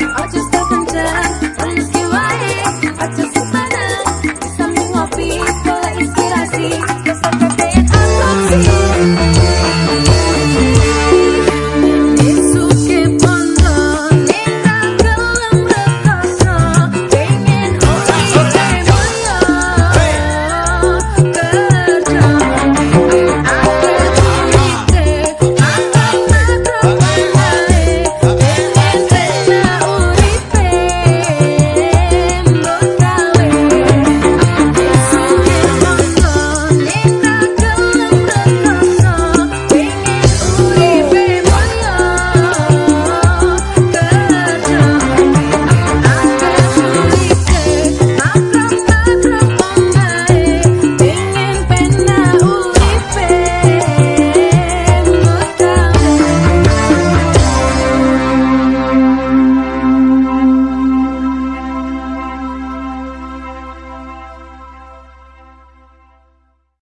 I just don't